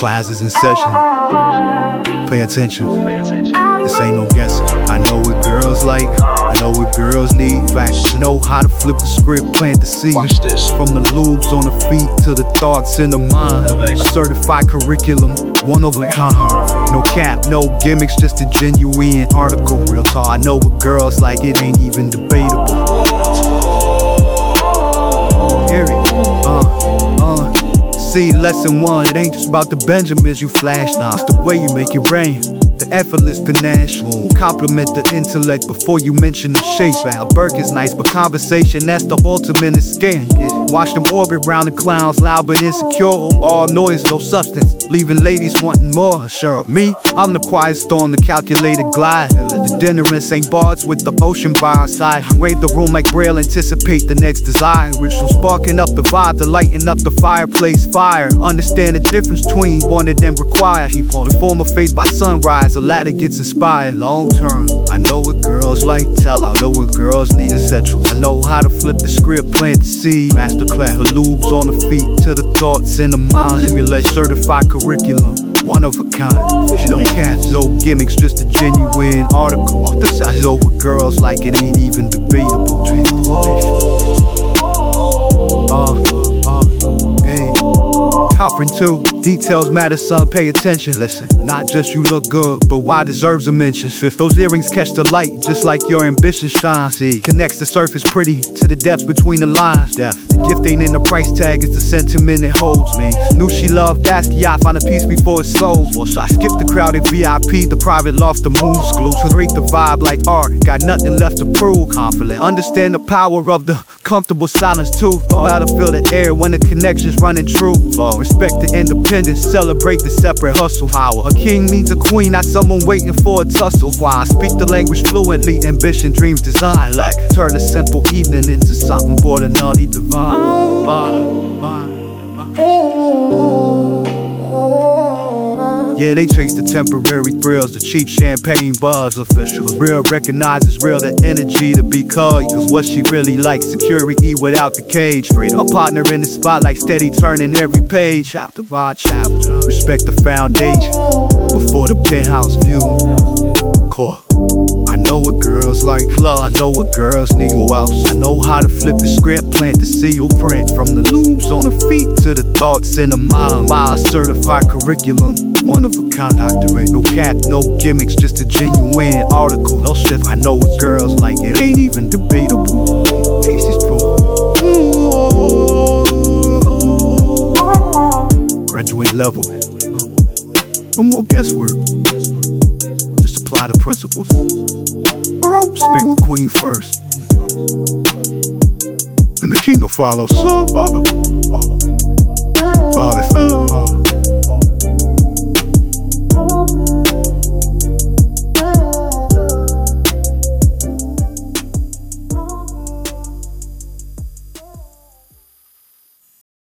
Class is in session. Pay attention. This ain't no guessing. I know what girls like. I know what girls need. Facts. Know how to flip the script, plant the seed. From the lubes on the feet to the thoughts in the mind. Certified curriculum, one of a kind. No cap, no gimmicks, just a genuine article. Real talk. I know what girls like. It ain't even debatable. See, lesson one, it ain't just about the Benjamins you flash now. It's the way you make it rain. The effortless finesse. Compliment the intellect before you mention the shape. Al Burke is nice, but conversation, that's the ultimate escape. Watch them orbit round the clowns, loud but insecure. All noise, no substance. Leaving ladies wanting more. Sure, of me, I'm the quiet storm, the calculated glide. The dinner in St. Bart's with the ocean by our side. Wave the room like Braille, anticipate the next desire. Ritual sparking up the vibe, the lighting up the fireplace fire. Understand the difference between wanted and required. The form of faith by sunrise, the latter gets inspired long term. I know what girls like, tell I know what girls need essential. I know how to flip the script, plant the seed. Masterclass, lubes on the feet to the thoughts in the mind. Simulate certified curriculum. One of a kind. No cats, no gimmicks, just a genuine article. Off the side, I know what girls like, it ain't even debatable. Uh, uh, hey. Coprin too. Details matter, son. Pay attention. Listen, not just you look good, but why deserves a mention. If those earrings catch the light, just like your ambition shines. See, connects the surface pretty to the depths between the lines. Depth. The gift ain't in the price tag, it's the sentiment it holds me. Knew she loved Basquiat, find a piece before it sold. Well, so I skip the crowded VIP, the private loft, the moon glue. To rate the vibe like art, got nothing left to prove. Confident, understand the power of the comfortable silence too. How to feel the air when the connection's running true. Respect the independence, celebrate the separate hustle. Power. A king needs a queen, not someone waiting for a tussle. Why I speak the language fluently, ambition, dreams, design. Like turn a simple evening into something naughty divine. Bye, bye, bye. Yeah, they chase the temporary thrills, the cheap champagne buzz official. Real recognizes real, the energy to be called. Cause what she really likes, security without the cage. Freedom. A partner in the spotlight, steady turning every page. Chapter by chapter. Respect the foundation before the penthouse view. Core. I know what girls like, love. I know what girls need. Else? I know how to flip the script, plant the seal print. From the loops on the feet to the thoughts in the mind. My certified curriculum, one of a kind doctorate. No cap, no gimmicks, just a genuine article. No shit, I know what girls like. It ain't even debatable. Taste is true. Graduate level. No more guesswork. Just apply the principles. With Queen first. And the king will follow. So, father, father, father.